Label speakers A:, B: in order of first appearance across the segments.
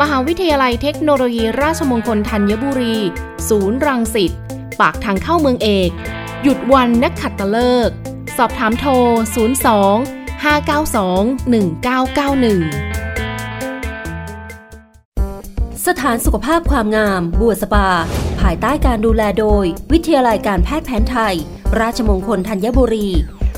A: มหาวิทยาลัยเทคโนโลยีราชมงคลธัญบุรี ศูนย์รังสิต ปากทางเข้าเมืองเอก หยุดวันนักขัดตะเลิก สอบถามโทร 02 592 1991
B: สถานสุขภาพความงาม บัวสปา ภายใต้การดูแลโดย วิทยาลัยการแพทย์แผนไทย ราชมงคลธัญบุรี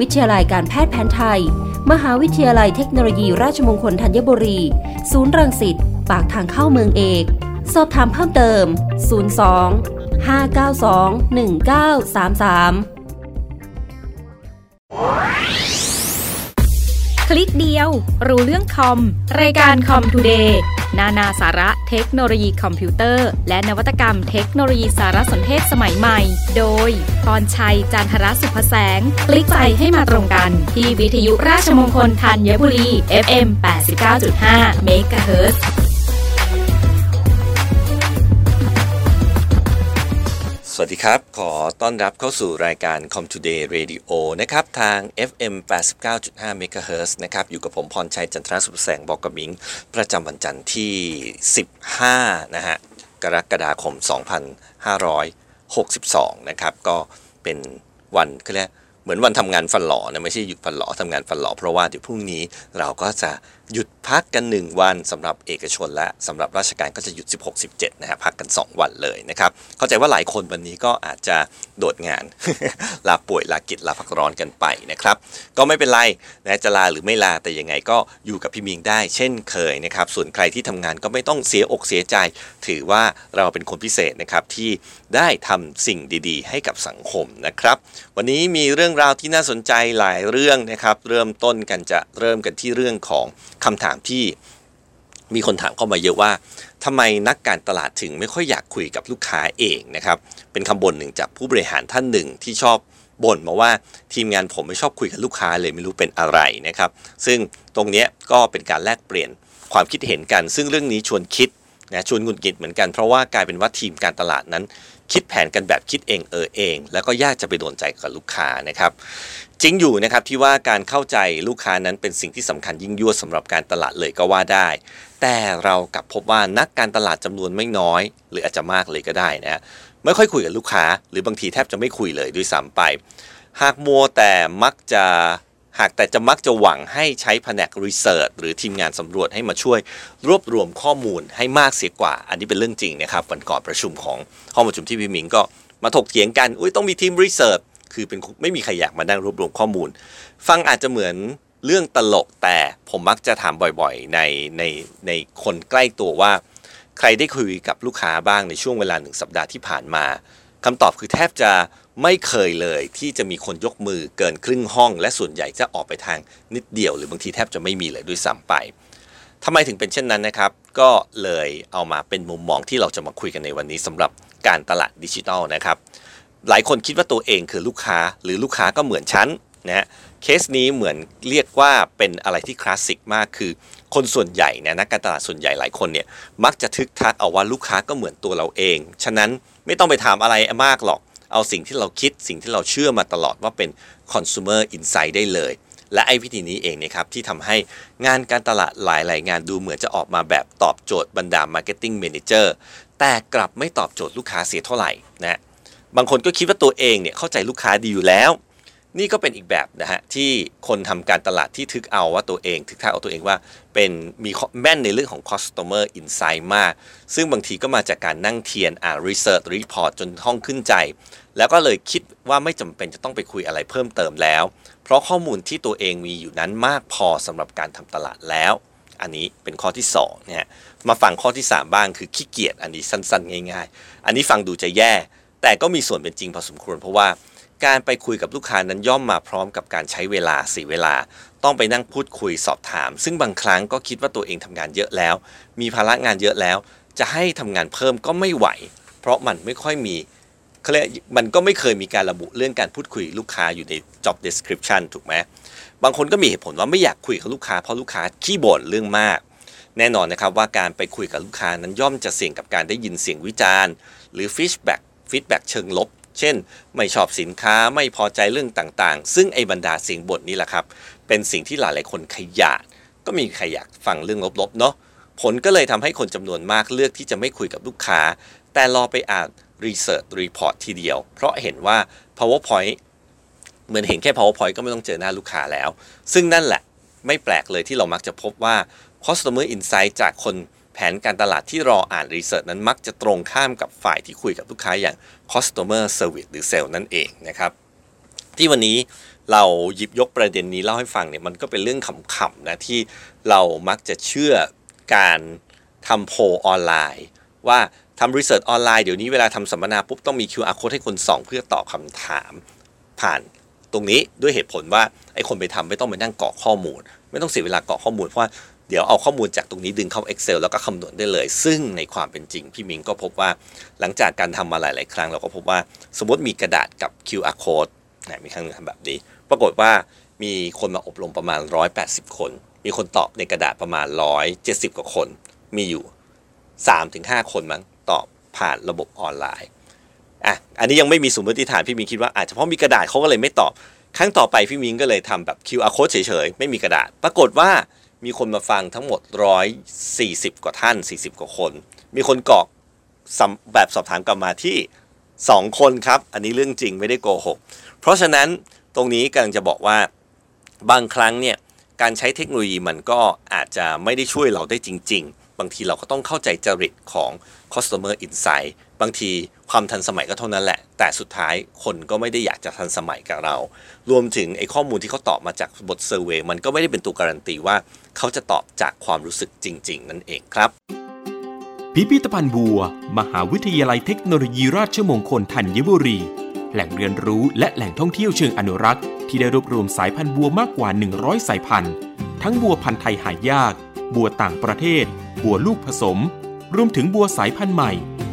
B: วิทยาลัยการแพทย์แผนไทย มหาวิทยาลัยเทคโนโลยีราชมงคลธัญบุรี ศูนย์รังสิต ปากทางเข้าเมืองเอก สอบถามเพิ่มเติม 02 592 1933
C: คลิกเดียว รู้เรื่องคอม รายการคอมทูเดย์ นานาสาระเทคโนโลยีคอมพิวเตอร์ และนวัตกรรมเทคโนโลยีสารสนเทศสมัยใหม่ โดยพรชัยจันทรสุภแสง คลิกใจให้มาตรงกัน ที่วิทยุราชมงคลธัญบุรี FM 89.5 MHz
D: สวัสดีครับ ขอต้อนรับเข้าสู่รายการ Com Today Radio นะครับ ทาง FM 89.5 MHz นะครับ อยู่กับผมพรชัยจันทรสุขแสงบอกกับมิง ประจำวันจันทร์ที่ 15 นะฮะ กรกฎาคม 2562 นะครับ ก็เป็นวันก็เรียกเหมือนวันทำงานฟันหล่อนะ ไม่ใช่หยุดฟันหล่อทำงานฟันหล่อเพราะว่าเดี๋ยวพรุ่งนี้เราก็จะ หยุดพักกัน 1 วันสำหรับเอกชนและสำหรับราชการก็จะหยุด 16 17นะฮะพักกัน 2 วันเลยนะครับ เข้าใจว่าหลายคนวันนี้ก็อาจจะโดดงาน ลาป่วยลากิจลาพักร้อนกันไปนะครับ ก็ไม่เป็นไรนะจะลาหรือไม่ลาแต่ยังไงก็อยู่กับพี่มิงได้ เช่นเคยนะครับ ส่วนใครที่ทำงานก็ไม่ต้องเสียอกเสียใจ ถือว่าเราเป็นคนพิเศษนะครับที่ได้ทำสิ่งดีๆ ให้กับสังคมนะครับ วันนี้มีเรื่องราวที่น่าสนใจหลายเรื่องนะครับ เริ่มต้นกันจะเริ่มกันที่เรื่องของคำถามที่มีคนถามเข้ามาเยอะว่าทำไมนักการตลาดถึงไม่ค่อยอยากคุยกับลูกค้าเองนะครับ เป็นคำบ่นหนึ่งจากผู้บริหารท่านหนึ่งที่ชอบบ่นมาว่าทีมงานผมไม่ชอบคุยกับลูกค้าเลยไม่รู้เป็นอะไรนะครับ ซึ่งตรงนี้ก็เป็นการแลกเปลี่ยนความคิดเห็นกัน ซึ่งเรื่องนี้ชวนคิดนะชวนหงุดหงิดเหมือนกันเพราะว่ากลายเป็นว่าทีมการตลาดนั้น คิดแผนกันแบบคิดเองเออเอง แล้วก็ยากจะไปโดนใจกับลูกค้านะครับ จริงอยู่นะครับที่ว่าการเข้าใจลูกค้านั้นเป็นสิ่งที่สำคัญยิ่งยวดสำหรับการตลาดเลยก็ว่าได้ แต่เรากลับพบว่านักการตลาดจำนวนไม่น้อย หรืออาจจะมากเลยก็ได้นะไม่ค่อยคุยกับลูกค้า หรือบางทีแทบจะไม่คุยเลยด้วยซ้ำไป หากมัวแต่มักจะหากแต่จะมักจะหวังให้ใช้แผนกรีเสิร์ชหรือทีมงานสำรวจให้มาช่วย รวบรวมข้อมูลให้มากเสียกว่า อันนี้เป็นเรื่องจริงนะครับวันก่อนประชุมของห้องประชุมที่พี่มิงก็มาถกเถียงกัน อุ้ยต้องมีทีมรีเสิร์ช คือเป็นไม่มีใครอยากมานั่งรวบรวมข้อมูล ฟังอาจจะเหมือนเรื่องตลกแต่ผมมักจะถามบ่อยๆ ในในในคนใกล้ตัวว่า ใครได้คุยกับลูกค้าบ้างในช่วงเวลาหนึ่งสัปดาห์ที่ผ่านมาคำตอบคือแทบจะไม่เคยเลยที่จะมีคนยกมือเกินครึ่งห้อง และส่วนใหญ่จะออกไปทางนิดเดียว หรือบางทีแทบจะไม่มีเลยด้วยซ้ำไปทำไมถึงเป็นเช่นนั้นนะครับ ก็เลยเอามาเป็นมุมมองที่เราจะมาคุยกันในวันนี้สำหรับการตลาดดิจิทัลนะครับ หลายคนคิดว่าตัวเองคือลูกค้าหรือลูกค้าก็เหมือนฉันนะฮะเคสนี้เหมือนเรียกว่าเป็นอะไรที่คลาสสิกมากคือ คนส่วนใหญ่นะนักการตลาดส่วนใหญ่หลายคนเนี่ยมักจะทึกทักเอาว่าลูกค้าก็เหมือนตัวเราเอง ฉะนั้นไม่ต้องไปถามอะไรมากหรอก เอาสิ่งที่เราคิดสิ่งที่เราเชื่อมาตลอดว่าเป็น consumer insight ได้เลย และไอ้วิธีนี้เองนะครับที่ทำให้งานการตลาดหลาย ๆ งานดูเหมือนจะออกมาแบบตอบโจทย์บรรดา marketing manager แต่กลับไม่ตอบโจทย์ลูกค้าเสียเท่าไหร่นะ บางคนก็คิดว่าตัวเองเนี่ยเข้าใจลูกค้าดีอยู่แล้ว นี่ก็เป็นอีกแบบนะฮะที่คนทำการตลาดที่ทึกเอาว่าตัวเอง ทึกทักเอาตัวเองว่า เป็นมีแม่นในเรื่องของ customer insight มาก ซึ่งบางทีก็มาจากการนั่งเทียนอ่าน research report จนห้องขึ้นใจ แล้วก็เลยคิดว่าไม่จำเป็นจะต้องไปคุยอะไรเพิ่มเติมแล้ว เพราะข้อมูลที่ตัวเองมีอยู่นั้นมากพอสำหรับการทำตลาดแล้ว อันนี้เป็นข้อที่2เนี่ยมาฟังข้อที่ 3 บ้างคือขี้เกียจอันนี้สั้นๆ ง่าย ๆ อันนี้ฟังดูจะแย่ แต่ก็มีส่วนเป็นจริงพอสมควร เพราะว่าการไปคุยกับลูกค้านั้นย่อมมาพร้อมกับการใช้เวลาสีเวลา ต้องไปนั่งพูดคุยสอบถาม ซึ่งบางครั้งก็คิดว่าตัวเองทำงานเยอะแล้ว มีภาระงานเยอะแล้ว จะให้ทำงานเพิ่มก็ไม่ไหว เพราะมันไม่ค่อยมีเขาเรียกมันก็ไม่เคยมีการระบุเรื่องการพูดคุยลูกค้าอยู่ใน job description ถูกไหมบางคนก็มีเหตุผลว่าไม่อยากคุยกับลูกค้าเพราะลูกค้าขี้บ่นเรื่องมาก แน่นอนนะครับว่าการไปคุยกับลูกค้านั้นย่อมจะเสี่ยงกับการได้ยินเสียงวิจารณ์ หรือ feedback feedback เชิงลบ เช่น ไม่ชอบสินค้าไม่พอใจเรื่องต่างๆ ซึ่งไอ้บรรดาเสียงบ่นนี่แหละครับ เป็นสิ่งที่หลายๆคนขยาดก็มีใครอยากฟังเรื่องลบๆเนาะผลก็เลยทำให้คนจำนวนมากเลือกที่จะไม่คุยกับลูกค้า แต่รอไปอ่าน Research Report ทีเดียว เพราะเห็นว่า PowerPoint เหมือนเห็นแค่ PowerPoint ก็ไม่ต้องเจอหน้าลูกค้าแล้ว ซึ่งนั่นแหละไม่แปลกเลยที่เรามักจะพบว่า Customer Insight จากคน แผนการตลาดที่รออ่าน Research นั้นมักจะตรงข้ามกับฝ่ายที่คุยกับลูกค้าอย่าง Customer Service หรือ Sales นั่นเองนะครับ ที่วันนี้เราหยิบยกประเด็นนี้เล่าให้ฟังเนี่ยมันก็เป็นเรื่องขำๆนะที่เรามักจะเชื่อการทำโพออนไลน์ ว่าทำรีเสิร์ชออนไลน์เดี๋ยวนี้เวลาทำสัมมนาปุ๊บต้องมี QR code ให้คนส่องเพื่อตอบคำถาม ผ่านตรงนี้ด้วยเหตุผลว่าไอ้คนไปทำไม่ต้องไปนั่งกรอกข้อมูล ไม่ต้องเสียเวลากรอกข้อมูลเพราะว่า เดี๋ยวเอาข้อมูลจากตรงนี้ดึงเข้า Excel แล้วก็คำนวณได้เลย ซึ่งในความเป็นจริง พี่มิงก็พบว่าหลังจากการทำมาหลาย ๆ ครั้ง เราก็พบว่าสมมติมีกระดาษกับ QR code นะมีครั้งนึงทำแบบนี้ ปรากฏว่ามีคนมาอบรมประมาณ 180 คน มีคนตอบในกระดาษประมาณ 170 กว่าคน มีอยู่ 3-5 คนมั้งตอบผ่านระบบออนไลน์อะอันนี้ยังไม่มีสมมติฐานพี่มิงคิดว่าอาจจะเพราะมีกระดาษเขาก็เลยไม่ตอบ ครั้งต่อไปพี่มิงก็เลยทำแบบ QR code เฉยๆ ไม่มีกระดาษ ปรากฏว่า มีคนมาฟังทั้งหมด 140 กว่าท่าน 40 กว่าคน มีคนกรอกแบบสอบถามกลับมาที่ 2 คนครับ อันนี้เรื่องจริงไม่ได้โกหก เพราะฉะนั้นตรงนี้กำลังจะบอกว่าบางครั้งเนี่ยการใช้เทคโนโลยีมันก็อาจจะไม่ได้ช่วยเราได้จริง ๆ บางทีเราก็ต้องเข้าใจจริตของ customer insight บางทีความทันสมัยก็เท่านั้นแหละ แต่สุดท้ายคนก็ไม่ได้อยากจะทันสมัยกับเรา รวมถึงไอ้ข้อมูลที่เขาตอบมาจากบทเซอร์เวยมันก็ไม่ได้เป็นตัวการันตีว่า เขาจะตอบจากความรู้สึกจริง ๆ นั่นเองครับ
E: พิพิธภัณฑ์บัว มหาวิทยาลัยเทคโนโลยีราชมงคลธัญบุรี แหล่งเรียนรู้และแหล่งท่องเที่ยวเชิงอนุรักษ์ที่ได้รวบรวมสายพันธุ์บัวมากกว่า 100 สายพันธุ์ ทั้งบัวพันธุ์ไทยหายาก บัวต่างประเทศ บัวลูกผสม รวมถึงบัวสายพันธุ์ใหม่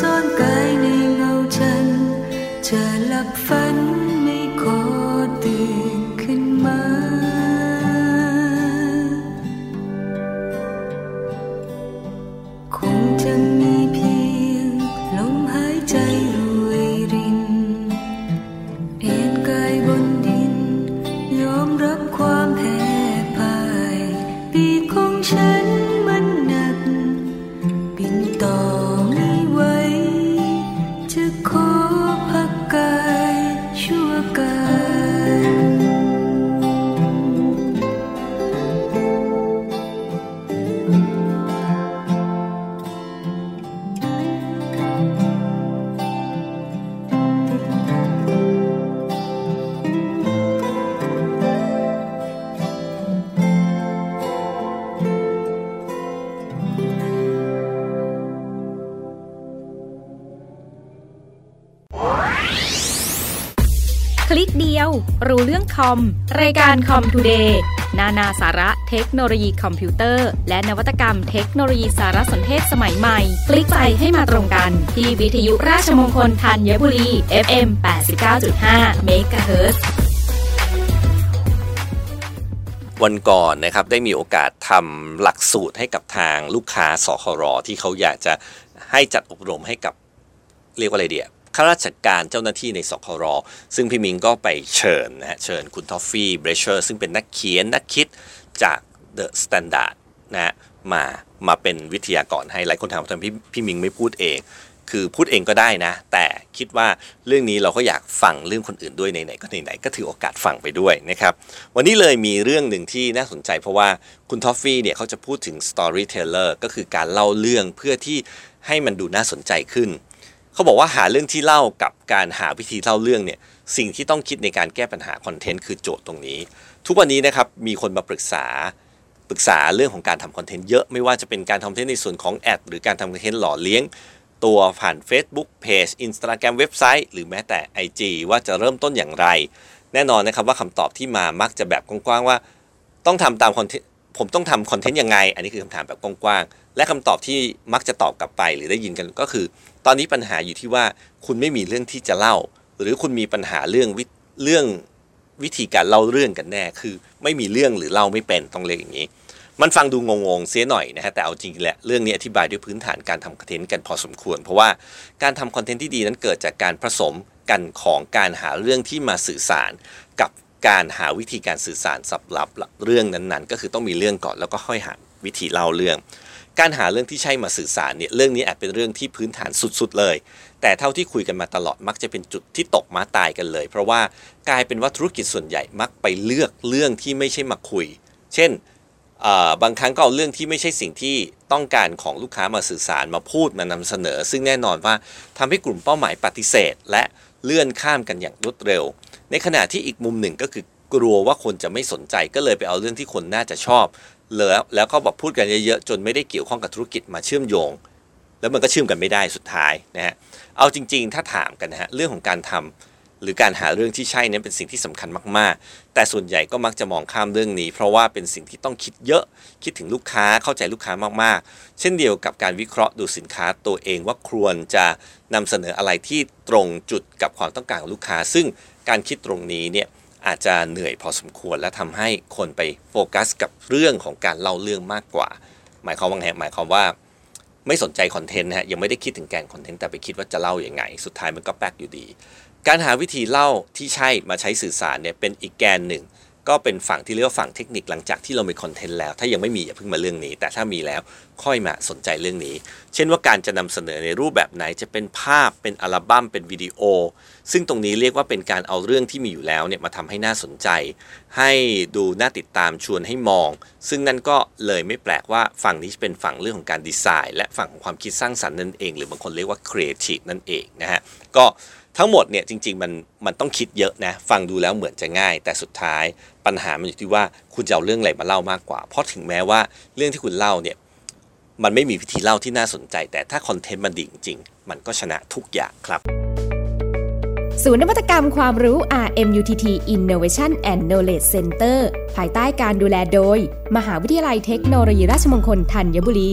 F: วนอ คอม รายการคอม
C: ทูเดย์นานาสาระเทคโนโลยีคอมพิวเตอร์ และนวัตกรรมเทคโนโลยีสารสนเทศสมัยใหม่ คลิกไปให้มาตรงกัน ที่วิทยุราชมงคลธัญบุรี FM 89.5 MHz
D: วันก่อนนะครับได้มีโอกาสทำหลักสูตรให้กับทางลูกค้าสครที่เขาอยากจะให้จัดอบรมให้กับเรียกว่าอะไรเดีย ข้าราชการเจ้าหน้าที่ในสครซึ่งพี่มิงก็ไปเชิญนะฮะเชิญคุณทอฟฟี่ แบรดชอว์ซึ่งเป็นนักเขียนนักคิดจาก The Standard นะฮะมามาเป็นวิทยากรให้หลายคนถามว่าทำไมพี่พี่มิงไม่พูดเอง คือพูดเองก็ได้นะ แต่คิดว่าเรื่องนี้เราก็อยากฟังเรื่องคนอื่นด้วยไหนๆก็ไหนๆก็ถือโอกาสฟังไปด้วยนะครับ วันนี้เลยมีเรื่องหนึ่งที่น่าสนใจเพราะว่าคุณทอฟฟี่เนี่ยเขาจะพูดถึง storyteller ก็คือการเล่าเรื่องเพื่อที่ให้มันดูน่าสนใจขึ้น เขาบอกว่าหาเรื่องที่เล่ากับการหาวิธีเล่าเรื่องเนี่ยสิ่งที่ต้องคิดในการแก้ปัญหาคอนเทนต์คือโจทย์ตรงนี้ ทุกวันนี้นะครับมีคนมาปรึกษาปรึกษาเรื่องของการทำคอนเทนต์เยอะไม่ว่าจะเป็นการทำคอนเทนต์ในส่วนของแอดหรือการทำคอนเทนต์หล่อเลี้ยง ตัวผ่าน Facebook Page Instagram เว็บไซต์ หรือแม้แต่ IG ว่าจะเริ่มต้นอย่างไร แน่นอนนะครับว่าคำตอบที่มามักจะแบบกว้างๆว่า ต้องทำตามคอนเทนต์ผมต้องทำคอนเทนต์ยังไง อันนี้คือคำถามแบบกว้างๆและคำตอบที่มักจะตอบกลับไปหรือได้ยินกันก็คือ ตอนนี้ปัญหาอยู่ที่ว่าคุณไม่มีเรื่องที่จะเล่า หรือคุณมีปัญหาเรื่องวิเรื่องวิธีการเล่าเรื่องกันแน่ คือไม่มีเรื่องหรือเล่าไม่เป็นต้องเรียกอย่างนี้ มันฟังดูงงๆเสียหน่อยนะฮะแต่เอาจริงแหละเรื่องนี้อธิบายด้วยพื้นฐานการทำคอนเทนต์กันพอสมควร เพราะว่าการทำคอนเทนต์ที่ดีนั้นเกิดจากการผสมกันของการหาเรื่องที่มาสื่อสารกับการหาวิธีการสื่อสารสับหลับเรื่องนั้นๆ ก็คือต้องมีเรื่องก่อนแล้วก็ค่อยหาวิธีเล่าเรื่อง การหาเรื่องที่ใช่มาสื่อสารเนี่ยเรื่องนี้อาจเป็นเรื่องที่พื้นฐานสุดๆเลย แต่เท่าที่คุยกันมาตลอดมักจะเป็นจุดที่ตกม้าตายกันเลย เพราะว่ากลายเป็นว่าธุรกิจส่วนใหญ่มักไปเลือกเรื่องที่ไม่ใช่มาคุย เช่นบางครั้งก็เอาเรื่องที่ไม่ใช่สิ่งที่ต้องการของลูกค้ามาสื่อสารมาพูดมานำเสนอ ซึ่งแน่นอนว่าทำให้กลุ่มเป้าหมายปฏิเสธ และเลื่อนข้ามกันอย่างรวดเร็ว ในขณะที่อีกมุมหนึ่งก็คือกลัวว่าคนจะไม่สนใจก็เลยไปเอาเรื่องที่คนน่าจะชอบ แล้วแล้วก็บอกพูดกันเยอะๆจนไม่ได้เกี่ยวข้องกับธุรกิจมาเชื่อมโยง แล้วมันก็เชื่อมกันไม่ได้สุดท้ายนะฮะเอาจริง ๆ ถ้าถามกันนะฮะเรื่องของการทำหรือการหาเรื่องที่ใช่นั้นเป็นสิ่งที่สำคัญมากๆ แต่ส่วนใหญ่ก็มักจะมองข้ามเรื่องนี้ เพราะว่าเป็นสิ่งที่ต้องคิดเยอะคิดถึงลูกค้าเข้าใจลูกค้ามากๆ เช่นเดียวกับการวิเคราะห์ดูสินค้าตัวเองว่าควรจะนำเสนออะไรที่ตรงจุดกับความต้องการของลูกค้า ซึ่งการคิดตรงนี้เนี่ย อาจจะเหนื่อยพอสมควร และทำให้คนไปโฟกัสกับเรื่องของการเล่าเรื่องมากกว่า หมายความว่าไงหมายความว่าไม่สนใจคอนเทนต์นะฮะยังไม่ได้คิดถึงแกนคอนเทนต์แต่ไปคิดว่าจะเล่าอย่างไง สุดท้ายมันก็แป๊กอยู่ดี การหาวิธีเล่าที่ใช่มาใช้สื่อสารเนี่ยเป็นอีกแกนหนึ่ง ก็เป็นฝั่งที่เรียกว่าฝั่งเทคนิคหลังจากที่เรามีคอนเทนต์แล้ว ถ้ายังไม่มีอย่าเพิ่งมาเรื่องนี้ แต่ถ้ามีแล้วค่อยมาสนใจเรื่องนี้ เช่นว่าการจะนำเสนอในรูปแบบไหนจะเป็นภาพเป็นอัลบั้มเป็นวิดีโอ ซึ่งตรงนี้เรียกว่าเป็นการเอาเรื่องที่มีอยู่แล้วเนี่ยมาทำให้น่าสนใจ ให้ดูน่าติดตามชวนให้มอง ซึ่งนั่นก็เลยไม่แปลกว่าฝั่งนี้เป็นฝั่งเรื่องของการดีไซน์ และฝั่งของความคิดสร้างสรรค์นั่นเอง หรือบางคนเรียกว่าครีเอทีฟนั่นเองนะฮะก็ ทั้งหมดเนี่ยจริงๆมันมันต้องคิดเยอะนะฟังดูแล้วเหมือนจะง่าย แต่สุดท้ายปัญหามันอยู่ที่ว่าคุณจะเอาเรื่องอะไรมาเล่ามากกว่า เพราะถึงแม้ว่าเรื่องที่คุณเล่าเนี่ยมันไม่มีวิธีเล่าที่น่าสนใจ แต่ถ้าคอนเทนต์มันดีจริงๆมันก็ชนะทุกอย่างครับ
C: ศูนย์นวัตกรรมความรู้ RMUTT Innovation and Knowledge Center ภายใต้การดูแลโดย มหาวิทยาลัยเทคโนโลยีราชมงคลธัญบุรี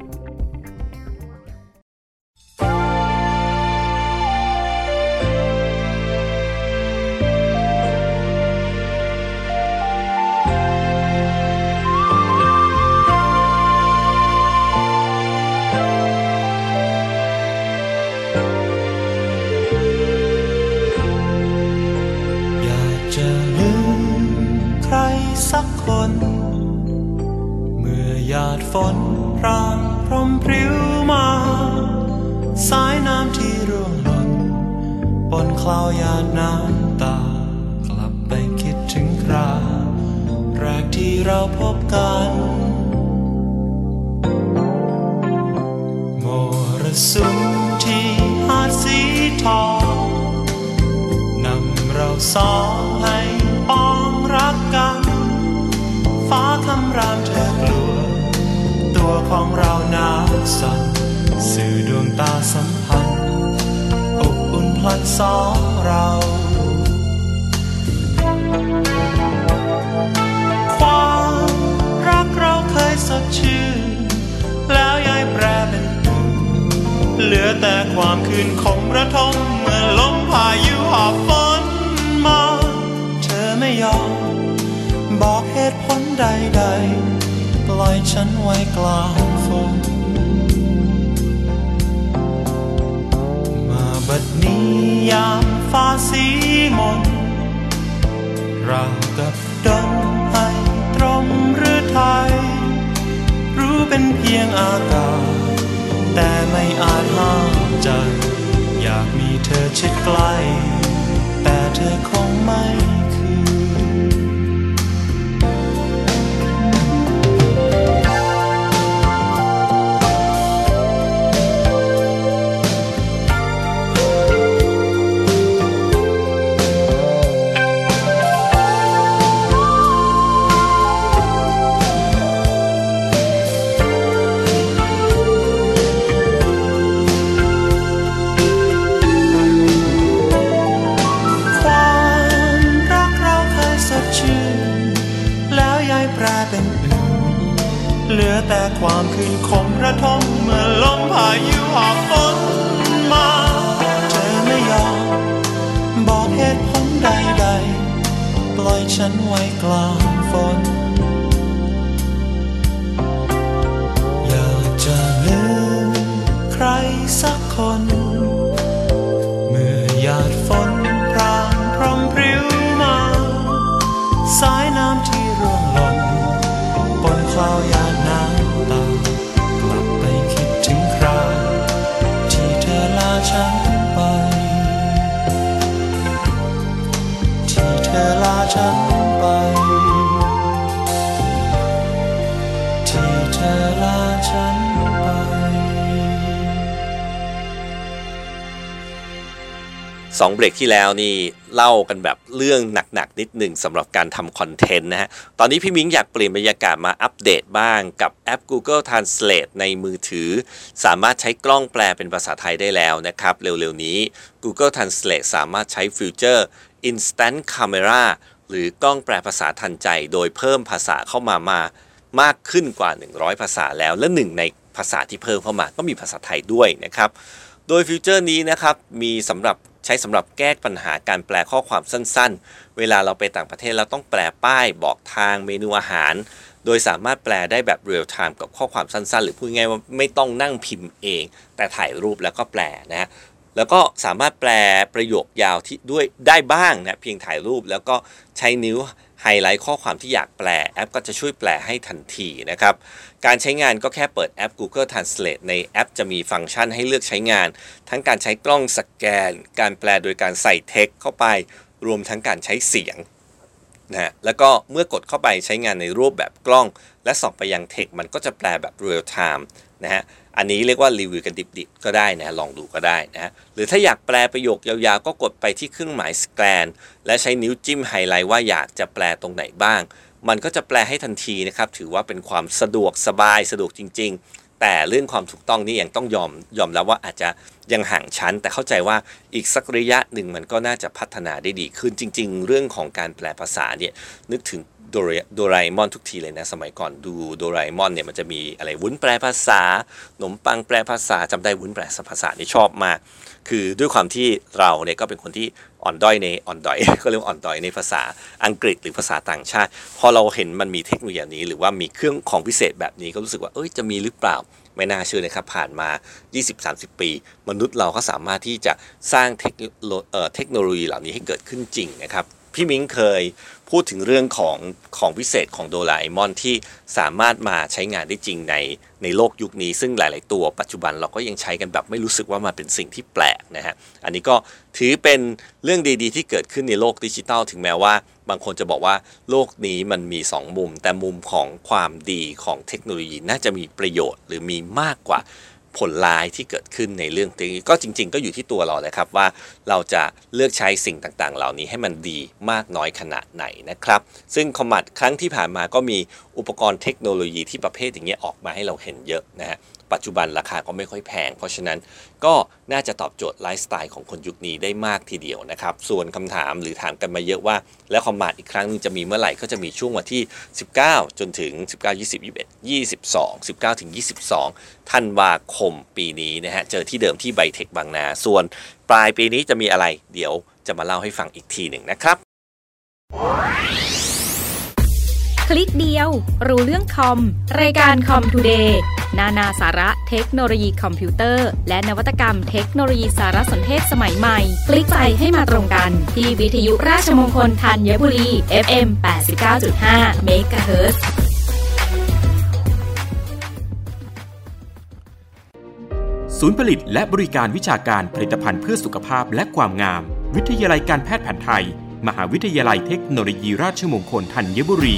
G: ธอชิดใกล้ แต่เธอคงไม่ ลือแต่ความคืนคมระทมเมื่อลมพายุหอบฝนมาเธอไม่ยอมบอกเหตุผลใดๆ ปล่อยฉันไว้กลาง
D: 2 เบรกที่แล้วนี่เล่ากันแบบเรื่องหนักๆ นิดหนึ่งสำหรับการทำคอนเทนต์นะฮะ ตอนนี้พี่มิ้งอยากเปลี่ยนบรรยากาศมาอัปเดตบ้างกับแอป Google Translate ในมือถือ สามารถใช้กล้องแปลเป็นภาษาไทยได้แล้วนะครับ เร็วๆนี้ Google Translate สามารถใช้ฟิวเจอร์ Instant Camera หรือกล้องแปลภาษาทันใจ โดยเพิ่มภาษาเข้ามามามากขึ้นกว่า 100 ภาษาแล้วและหนึ่งในภาษาที่เพิ่มเข้ามาก็มีภาษาไทยด้วยนะครับ โดย feature นี้นะครับมีสำหรับ ใช้สำหรับแก้ปัญหาการแปลข้อความสั้นๆ เวลาเราไปต่างประเทศเราต้องแปลป้ายบอกทางเมนูอาหาร โดยสามารถแปลได้แบบเรียลไทม์กับข้อความสั้นๆ หรือพูดง่ายว่าไม่ต้องนั่งพิมพ์เอง แต่ถ่ายรูปแล้วก็แปลนะแล้วก็สามารถแปลประโยคยาวที่ด้วยได้บ้างนะเพียงถ่ายรูปแล้วก็ใช้นิ้ว ไฮไลท์ข้อความที่อยากแปลแอป ก็จะช่วยแปลให้ทันทีนะครับ การใช้งานก็แค่เปิดแอป Google Translate ในแอปจะมีฟังก์ชันให้เลือกใช้งาน ทั้งการใช้กล้องสแกน การแปลโดยการใส่เท็กเข้าไป รวมทั้งการใช้เสียงนะแล้วก็เมื่อกดเข้าไปใช้งานในรูปแบบกล้อง และส่องไปยังเทคมันก็จะแปลแบบเรียลไทม์ นะฮะอันนี้เรียกว่ารีวิวกันดิบๆก็ได้นะลองดูก็ได้นะหรือถ้าอยากแปลประโยคยาวๆ ก็กดไปที่เครื่องหมายสแกน และใช้นิ้วจิ้มไฮไลท์ว่าอยากจะแปลตรงไหนบ้าง มันก็จะแปลให้ทันทีนะครับ ถือว่าเป็นความสะดวกสบายสะดวกจริง ๆ แต่เรื่องความถูกต้องนี่ยังต้องยอมยอมแล้วว่าอาจจะยังห่างชั้น แต่เข้าใจว่าอีกสักระยะหนึ่งมันก็น่าจะพัฒนาได้ดีขึ้นจริง ๆ เรื่องของการแปลภาษาเนี่ยนึกถึง โดรโดราเอมอนทุกทีเลยนะ สมัยก่อนดูโดราเอมอนเนี่ยมันจะมีอะไรวุ้นแปลภาษาขนมปังแปลภาษาจำได้วุ้นแปลภาษานี่ชอบมาก คือด้วยความที่เราเนี่ยก็เป็นคนที่อ่อนด้อยในอ่อนด้อยก็เรียกว่าอ่อนด้อยในภาษาอังกฤษหรือภาษาต่างชาติ พอเราเห็นมันมีเทคโนโลยีนี้ หรือว่ามีเครื่องของพิเศษแบบนี้ก็รู้สึกว่าเอ้ยจะมีหรือเปล่าไม่น่าเชื่อนะครับ ผ่านมา 20-30 ปี มนุษย์เราก็สามารถที่จะสร้างเทคโนโลยีเหล่านี้ให้เกิดขึ้นจริงนะครับ พี่มิ้งเคยพูดถึงเรื่องของของพิเศษของโดราเอมอนที่สามารถมาใช้งานได้จริงในในโลกยุคนี้ซึ่งหลาย ๆ ตัวปัจจุบันเราก็ยังใช้กันแบบไม่รู้สึกว่ามันเป็นสิ่งที่แปลกนะฮะอันนี้ก็ถือเป็นเรื่องดี ๆ ที่เกิดขึ้นในโลกดิจิทัลถึงแม้ว่า บางคนจะบอกว่าโลกนี้มันมี 2 มุม แต่มุมของความดีของเทคโนโลยีน่าจะมีประโยชน์หรือมีมากกว่า ผลลายที่เกิดขึ้นในเรื่องนี้ก็จริง ๆ ก็อยู่ที่ตัวเราเลยครับว่าเราจะเลือกใช้สิ่งต่างๆ เหล่านี้ให้มันดีมากน้อยขนาดไหนนะครับ ซึ่งคอมมัดครั้งที่ผ่านมาก็มีอุปกรณ์เทคโนโลยีที่ประเภทอย่างเงี้ยออกมาให้เราเห็นเยอะนะฮะ ปัจจุบันราคาก็ไม่ค่อยแพง เพราะฉะนั้นก็น่าจะตอบโจทย์ไลฟ์สไตล์ของคนยุคนี้ได้มากทีเดียวนะครับ ส่วนคำถามหรือถามกันมาเยอะว่า แล้วคอมมาดอีกครั้งนึงจะมีเมื่อไหร่ก็จะมีช่วงวันที่ 19 จนถึง 19 20 21 22 19ถึง22ธันวาคมปีนี้นะฮะเจอที่เดิมที่ไบเทคบางนา ส่วนปลายปีนี้จะมีอะไร เดี๋ยวจะมาเล่าให้ฟังอีกทีหนึ่งนะครับ
C: คลิกเดียว รู้เรื่องคอม รายการ Comtoday นานาสาระเทคโนโลยีคอมพิวเตอร์ และนวัตกรรมเทคโนโลยีสารสนเทศสมัยใหม่ คลิกใจให้มาตรงกัน ที่วิทยุราชมงคลธัญบุรี FM 89.5 MHz
E: ศูนย์ผลิตและบริการวิชาการผลิตภัณฑ์เพื่อสุขภาพและความงาม วิทยาลัยการแพทย์แผนไทย มหาวิทยาลัยเทคโนโลยีราชมงคลธัญบุรี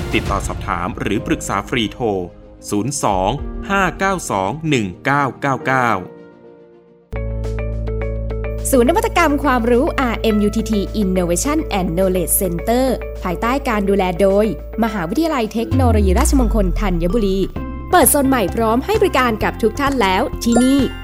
E: ติดต่อสอบถามหรือปรึกษาฟรีโทร 02 592 1999
C: ศูนย์นวัตกรรมความรู้ RMUTT Innovation and Knowledge Center ภายใต้การดูแลโดย มหาวิทยาลัยเทคโนโลยีราชมงคลธัญบุรี เปิดโซนใหม่พร้อมให้บริการกับทุกท่านแล้วที่นี่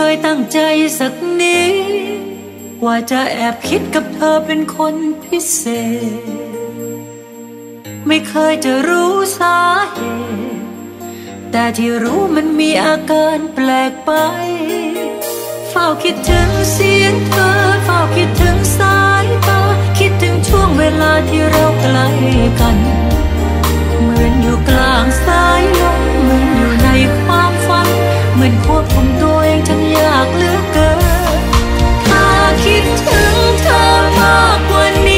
F: เคยตั้งใจสักนิดว่าจะแอบคิดกับเธอเป็นคนพิเศษ ไม่เคยจะรู้สาเหตุแต่ที่รู้มันมีอาการแปลกไป เฝ้าคิดถึงเสียงเธอเฝ้าคิดถึงสายตาคิดถึงช่วงเวลาที่เราใกล้กัน เหมือนอยู่กลางสายลมเหมือนอยู่ในความฝัน เหมือนควบคุมากเหลือเกินถ้าคิดถึงเธอมากกว่านี้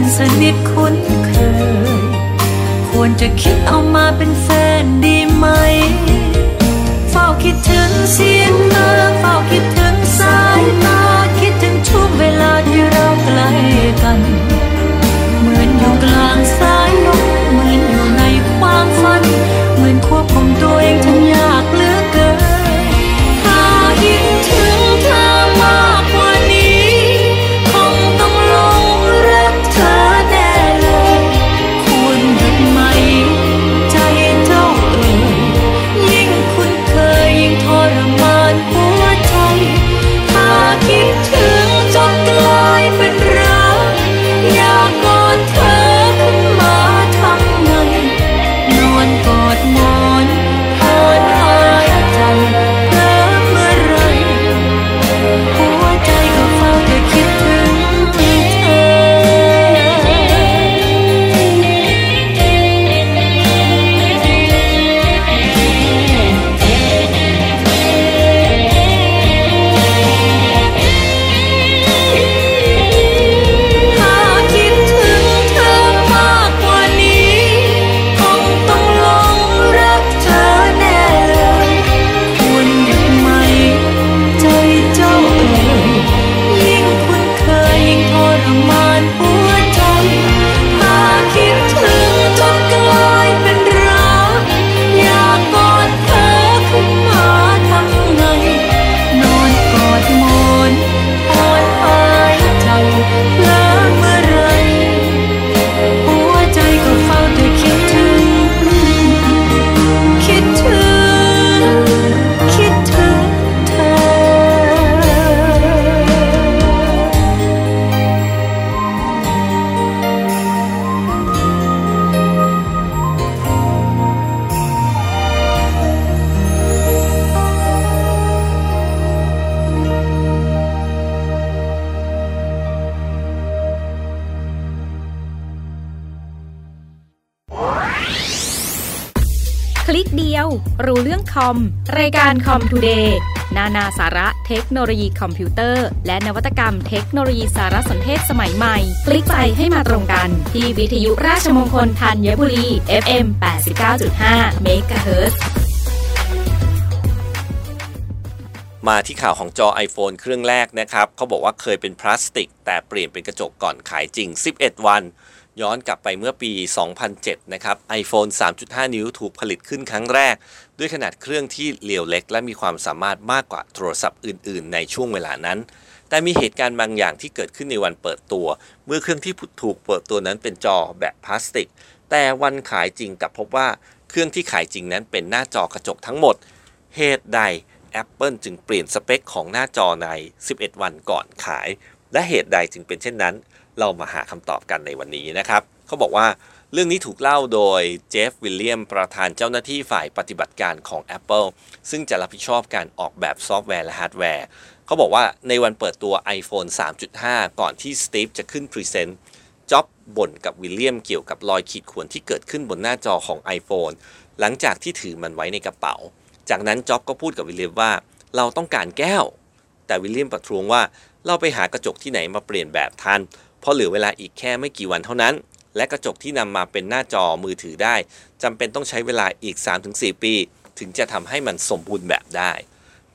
F: อนสนิทคุ้นเคย ควรจะคิดเอามาเป็นแฟนดีไหม เฝ้าคิดถึงเสียงเธอเฝ้าคิดถึงสายตาคิดถึงช่วงเวลาที่เราใกล้กัน เหมือนอยู่กลางสายลมเหมือน คอม รายการ
C: คอมทูเดย์นานาสาระเทคโนโลยีคอมพิวเตอร์ และนวัตกรรมเทคโนโลยีสารสนเทศสมัยใหม่ คลิกไปให้มาตรงกัน ที่วิทยุราชมงคลธัญบุรี FM 89.5 MHz
D: มาที่ข่าวของจอ iPhone เครื่องแรกนะครับเขาบอกว่าเคยเป็นพลาสติก แต่เปลี่ยนเป็นกระจกก่อนขายจริง 11 วัน ย้อนกลับไปเมื่อปี 2007 นะครับ iPhone 3.5 นิ้วถูกผลิตขึ้นครั้งแรก ด้วยขนาดเครื่องที่เรียวเล็ก และมีความสามารถมากกว่าโทรศัพท์อื่น ๆ ในช่วงเวลานั้น แต่มีเหตุการณ์บางอย่างที่เกิดขึ้นในวันเปิดตัว เมื่อเครื่องที่ถูกเปิดตัวนั้นเป็นจอแบบพลาสติก แต่วันขายจริงกลับพบว่าเครื่องที่ขายจริงนั้นเป็นหน้าจอกระจกทั้งหมด เหตุใด Apple จึงเปลี่ยนสเปคของหน้าจอใน 11 วันก่อนขาย และเหตุใดจึงเป็นเช่นนั้น เรามาหาคำตอบกันในวันนี้นะครับ เขาบอกว่า เรื่องนี้ถูกเล่าโดยเจฟฟ์วิลเลียมประธานเจ้าหน้าที่ฝ่ายปฏิบัติการของ Apple ซึ่งจะรับผิดชอบการออกแบบซอฟต์แวร์และฮาร์ดแวร์ เขาบอกว่าในวันเปิดตัว iPhone 3.5 ก่อนที่สตีฟจะขึ้น present จ็อบบ่นกับวิลเลียมเกี่ยวกับรอยขีดข่วนที่เกิดขึ้นบนหน้าจอของ iPhone หลังจากที่ถือมันไว้ในกระเป๋า จากนั้นจ็อบก็พูดกับวิลเลียมว่า เราต้องการแก้ว แต่วิลเลียมประท้วงว่าเราไปหากระจกที่ไหนมาเปลี่ยนแบบทันเพราะเหลือเวลาอีกแค่ไม่กี่วันเท่านั้น และกระจกที่นำมาเป็นหน้าจอมือถือได้จำเป็นต้องใช้เวลาอีก 3-4 ปี ถึงจะทำให้มันสมบูรณ์แบบได้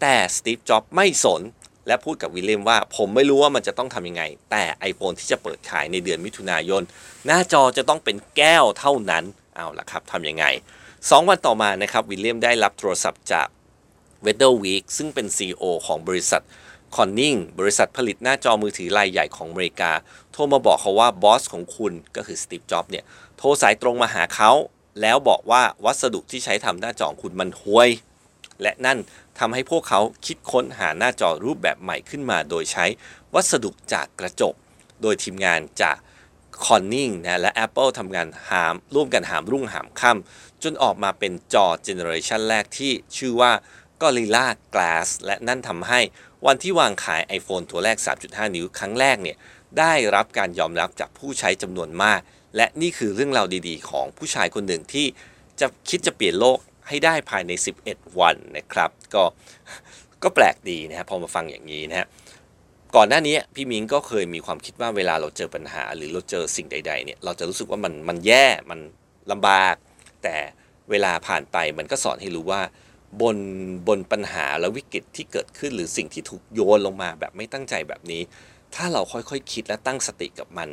D: แต่สตีฟจ็อบไม่สน และพูดกับวิลเลียมว่า ผมไม่รู้ว่ามันจะต้องทำยังไง แต่ iPhone ที่จะเปิดขายในเดือนมิถุนายน หน้าจอจะต้องเป็นแก้วเท่านั้นเอาล่ะครับทำยังไง 2 วันต่อมานะครับวิลเลียมได้รับโทรศัพท์จาก w e d d e r Week ซึ่งเป็น CEO ของบริษัทคอนนิงบริษัทผลิตหน้าจอมือถือรายใหญ่ของอเมริกา โทรมาบอกเขาว่าบอสของคุณก็คือสตีฟจ็อบเนี่ยโทรสายตรงมาหาเขาแล้วบอกว่าวัสดุที่ใช้ทำหน้าจอของคุณมันห่วย และนั่นทำให้พวกเขาคิดค้นหาหน้าจอรูปแบบใหม่ขึ้นมา โดยใช้วัสดุจากกระจก โดยทีมงานจากคอนนิงนะและ Apple ทำงานหามร่วมกันหามรุ่งหามค่ำจนออกมาเป็นจอเจเนอเรชันแรกที่ชื่อว่า Gorilla Glass และนั่นทำให้วันที่วางขาย iPhone ตัวแรก 3.5 นิ้วครั้งแรกเนี่ย ได้รับการยอมรับจากผู้ใช้จำนวนมาก และนี่คือเรื่องราวดีๆ ของผู้ชายคนหนึ่งที่จะคิดจะเปลี่ยนโลกให้ได้ภายใน 11 วันนะครับ ก็ก็แปลกดีนะครับพอมาฟังอย่างนี้นะฮะก่อนหน้านี้พี่มิงก็เคยมีความคิดว่าเวลาเราเจอปัญหา หรือเราเจอสิ่งใดๆเนี่ยเราจะรู้สึกว่ามันมันแย่มันลำบาก แต่เวลาผ่านไปมันก็สอนให้รู้ว่า บนบนปัญหาและวิกฤตที่เกิดขึ้น หรือสิ่งที่ถูกโยนลงมาแบบไม่ตั้งใจแบบนี้ ถ้าเราค่อยๆคคิดและตั้งสติกับมัน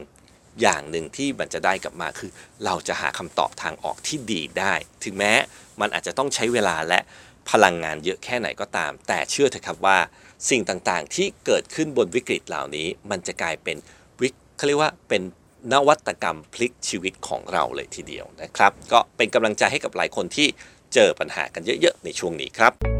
D: อย่างหนึ่งที่มันจะได้กลับมาคือ เราจะหาคำตอบทางออกที่ดีได้ ถึงแม้มันอาจจะต้องใช้เวลาและพลังงานเยอะแค่ไหนก็ตาม แต่เชื่อเถอะครับว่า สิ่งต่างๆ ที่เกิดขึ้นบนวิกฤตเหล่านี้ มันจะกลายเป็นวิกเขาเรียกว่าเป็นนวัตกรรมพลิกชีวิตของเราเลยทีเดียวนะครับ ก็เป็นกำลังใจให้กับหลายคนที่เจอปัญหากันเยอะ ๆ ในช่วงนี้ครับ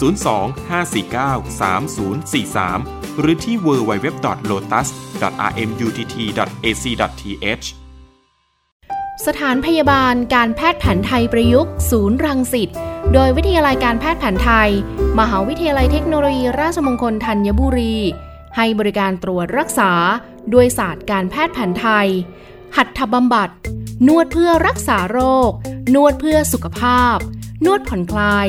E: 02-549-3043 หรือที่ www.lotus.rmutt.ac.th
F: สถานพยาบาลการแพทย์แผนไทยประยุกต์ ศูนย์รังสิตโดยวิทยาลัยการแพทย์แผนไทย มหาวิทยาลัยเทคโนโลยีราชมงคลธัญบุรี ให้บริการตรวจรักษา ด้วยศาสตร์การแพทย์แผนไทย หัตถบำบัด นวดเพื่อรักษาโรค นวดเพื่อสุขภาพ นวดผ่อนคลาย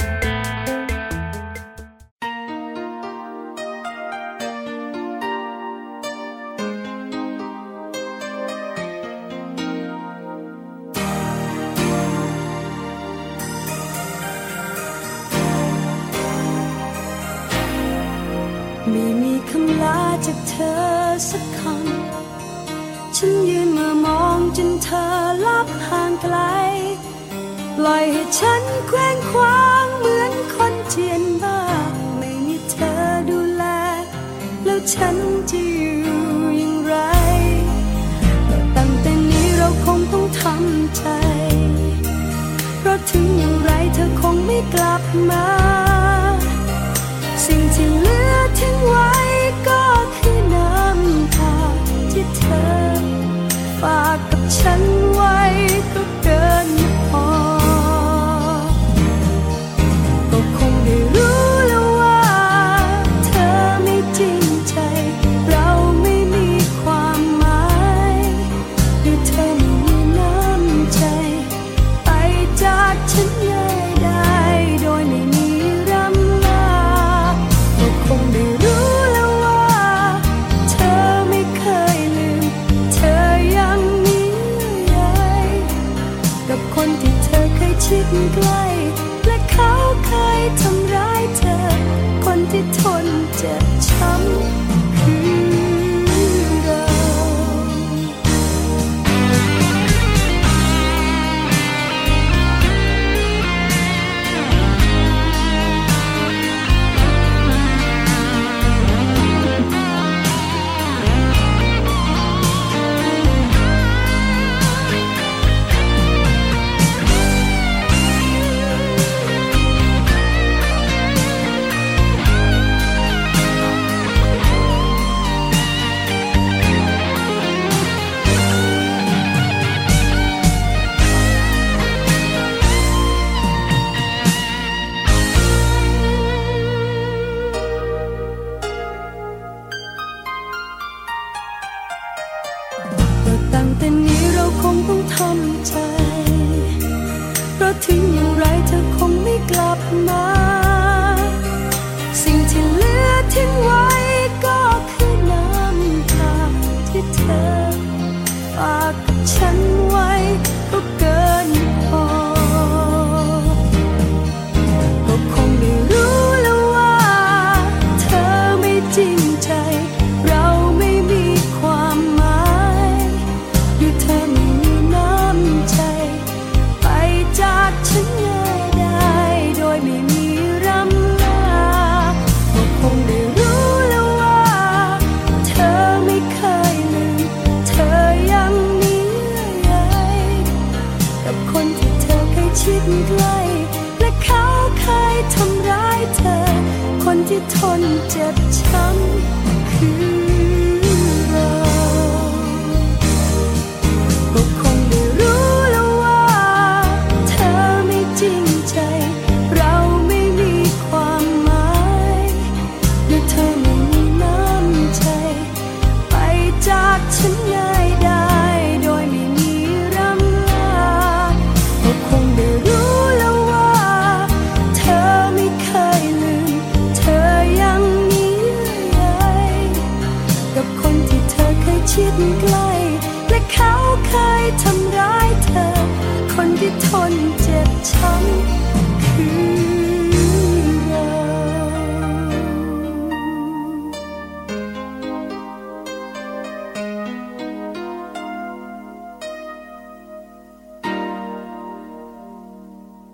F: 1991
H: ที่ทนเจ็บช้ำคือ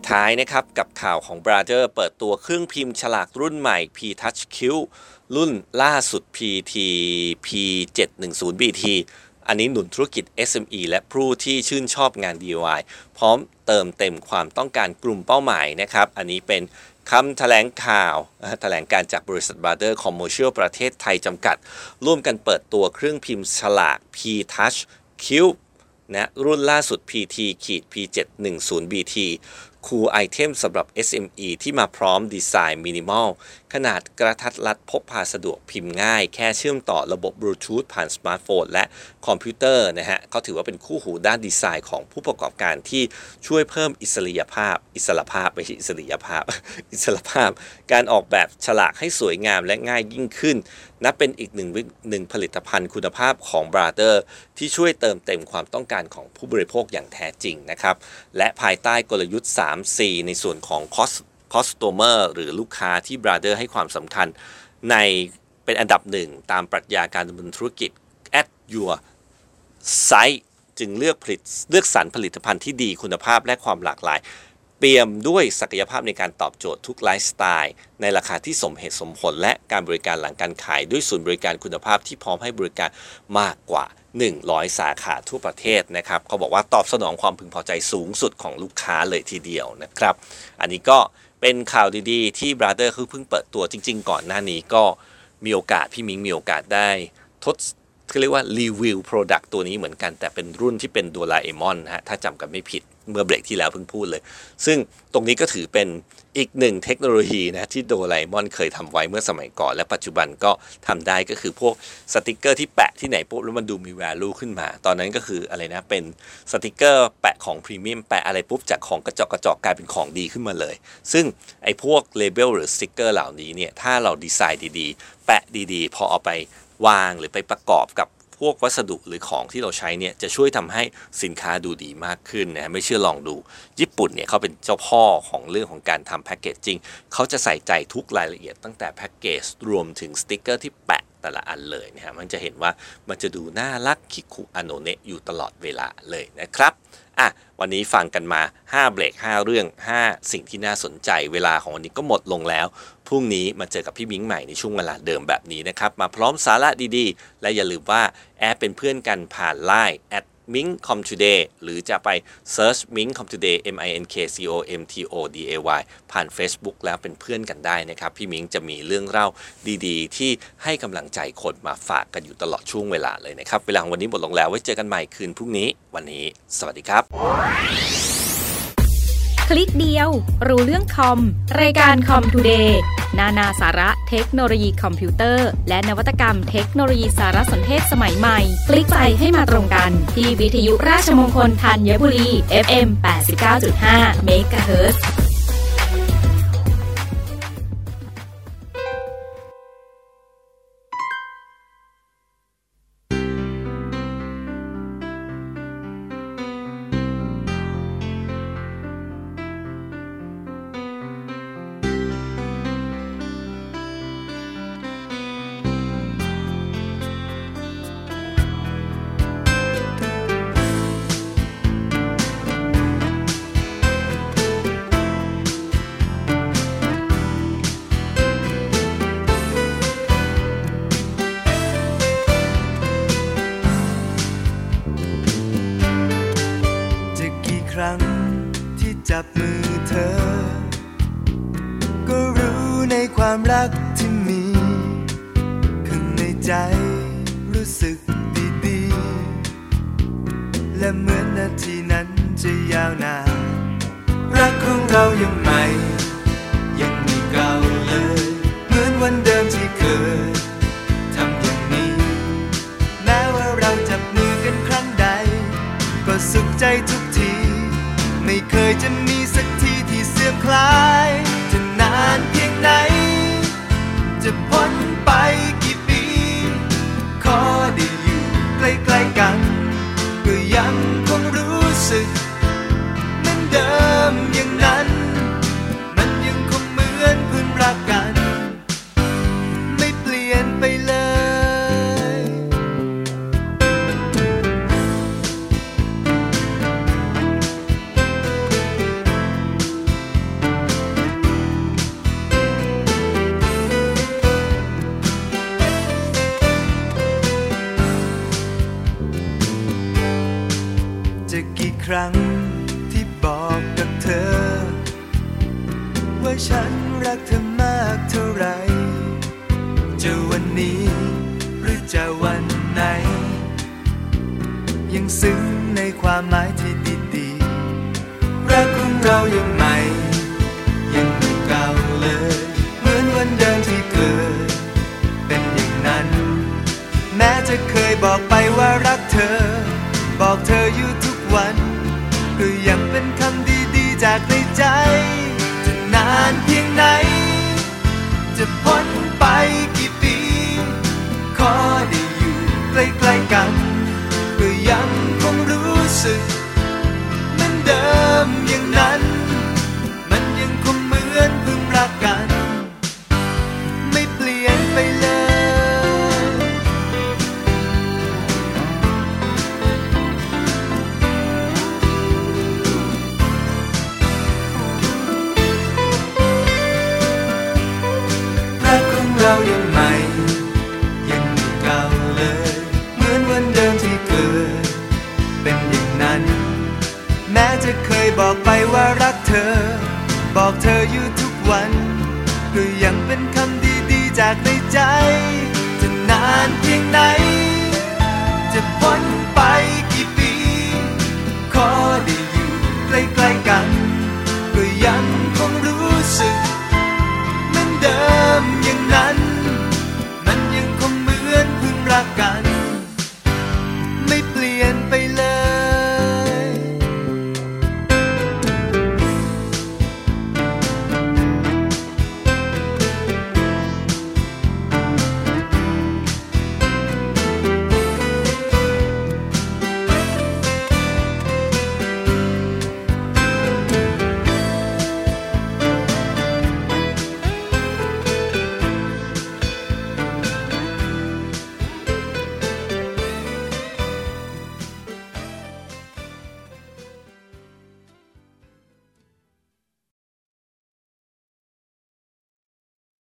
H: ท้ายนะครับกั
D: บข่าวของ Brother เปิดตัวเครื่องพิมพ์ฉลากรุ่นใหม่ P Touch Q รุ่นล่าสุด PT P710 BT อันนี้หนุนธุรกิจ SME และผู้ที่ชื่นชอบงาน DIY พร้อมเติมเต็มความต้องการกลุ่มเป้าหมายนะครับ อันนี้เป็นคำแถลงข่าวแถลงการจากบริษัท Brother Commercial ประเทศไทยจำกัด ร่วมกันเปิดตัวเครื่องพิมพ์ฉลาก P Touch Cube นะรุ่นล่าสุด PT ขีด P710 BT cool item สำหรับ SME ที่มาพร้อมดีไซน์มินิมอลขนาดกระทัดรัดพกพาสะดวกพิมพ์ง่าย แค่เชื่อมต่อระบบบลูทูธผ่านสมาร์ทโฟนและคอมพิวเตอร์นะฮะเขาถือว่าเป็นคู่หูด้านดีไซน์ของผู้ประกอบการที่ช่วยเพิ่มอิสริยภาพ อิสระภาพไม่ใช่อิสริยภาพ อิสระภาพ การออกแบบฉลากให้สวยงามและง่ายยิ่งขึ้น นับเป็นอีกหนึ่งวิหนึ่งผลิตภัณฑ์คุณภาพของ Brother ที่ช่วยเติมเต็มความต้องการของผู้บริโภคอย่างแท้จริงนะครับและภายใต้กลยุทธ์ 3C ในส่วนของ cost customer หรือลูกค้าที่ Brother ให้ความสำคัญ ในเป็นอันดับหนึ่งตามปรัชญาการดำเนินธุรกิจ at your site จึงเลือกผลิตเลือกสรรผลิตภัณฑ์ที่ดีคุณภาพและความหลากหลาย เปี่ยมด้วยศักยภาพในการตอบโจทย์ทุกไลฟ์สไตล์ ในราคาที่สมเหตุสมผล และการบริการหลังการขายด้วยศูนย์บริการคุณภาพที่พร้อมให้บริการมากกว่า 100 สาขาทั่วประเทศนะครับเขาบอกว่าตอบสนองความพึงพอใจสูงสุดของลูกค้าเลยทีเดียวนะครับ อันนี้ก็ เป็นข่าวดีๆ ที่ Brother คือเพิ่งเปิดตัวจริง ๆ ก่อนหน้านี้ก็มีโอกาสพี่มิงมีโอกาสได้ทดเขาเรียกว่ารีวิวโปรดักต์ตัวนี้เหมือนกันแต่เป็นรุ่นที่เป็นโดราเอมอนฮะถ้าจำกันไม่ผิดเมื่อเบรกที่แล้วเพิ่งพูดเลย ซึ่งตรงนี้ก็ถือเป็น อีกหนึ่งเทคโนโลยีนะที่โดราเอมอนเคยทำไว้เมื่อสมัยก่อน และปัจจุบันก็ทำได้ก็คือพวกสติกเกอร์ที่แปะที่ไหนปุ๊บแล้วมันดูมี value ขึ้นมา ตอนนั้นก็คืออะไรนะเป็นสติกเกอร์แปะของพรีเมียมแปะอะไรปุ๊บจากของกระจอกกระจอกกลายเป็นของดีขึ้นมาเลย ซึ่งไอ้พวก label หรือสติกเกอร์เหล่านี้เนี่ยถ้าเราดีไซน์ดีๆ แปะดีๆ พอเอาไปวางหรือไปประกอบกับ พวกวัสดุหรือของที่เราใช้เนี่ยจะช่วยทำให้สินค้าดูดีมากขึ้นนะไม่เชื่อลองดู ญี่ปุ่นเนี่ยเขาเป็นเจ้าพ่อของเรื่องของการทำแพ็กเกจจริงเขาจะใส่ใจทุกรายละเอียดตั้งแต่แพ็กเกจรวมถึงสติกเกอร์ที่แปะแต่ละอันเลยนะฮะมันจะเห็นว่ามันจะดูน่ารักคิคุอโนเนะอยู่ตลอดเวลาเลยนะครับ อะวันนี้ฟังกันมา 5 เบรก 5 เรื่อง 5 สิ่งที่น่าสนใจ เวลาของวันนี้ก็หมดลงแล้ว พรุ่งนี้มาเจอกับพี่มิ้งใหม่ในช่วงเวลาเดิมแบบนี้นะครับ มาพร้อมสาระดีๆ และอย่าลืมว่า add เป็นเพื่อนกันผ่านไลน์ at i n c o m today หรือจะไป search m i n c o m today m i n k c o m t o d a y ผ่าน Facebook แล้วเป็นเพื่อนกันได้นะครับ พี่มิ้งค์จะมีเรื่องเล่าดีๆ ที่ให้กำลังใจคนมาฝากกันอยู่ตลอดช่วงเวลาเลยนะครับ เวลาของวันนี้หมดลงแล้วไว้เจอกันใหม่คืนพรุ่งนี้ วันนี้ สวัสดีครับ
C: คลิกเดียว รู้เรื่องคอม รายการ Comtodayนานาสาระเทคโนโลยีคอมพิวเตอร์ และนวัตกรรมเทคโนโลยีสารสนเทศสมัยใหม่ คลิกไปให้มาตรงกัน ที่วิทยุราชมงคลธัญบุรี FM 89.5 MHz
I: และเหมือนนาทีนั้นจะยาวนานรักของเรายังใหม่ ยังไม่เก่าเลย เหมือนวันเดิมที่เคยทำอย่างนี้ แม้ว่าเราจับมือกันครั้งใด ก็สุขใจทุกที ไม่เคยจะมีสักทีที่เสื่อมคลาย จะนานเพียงไหน จะพ้นไปกี่ปี ขอได้อยู่ใกล้ๆกัน ใกล้ๆกัน ก็ยังคงรู้สึก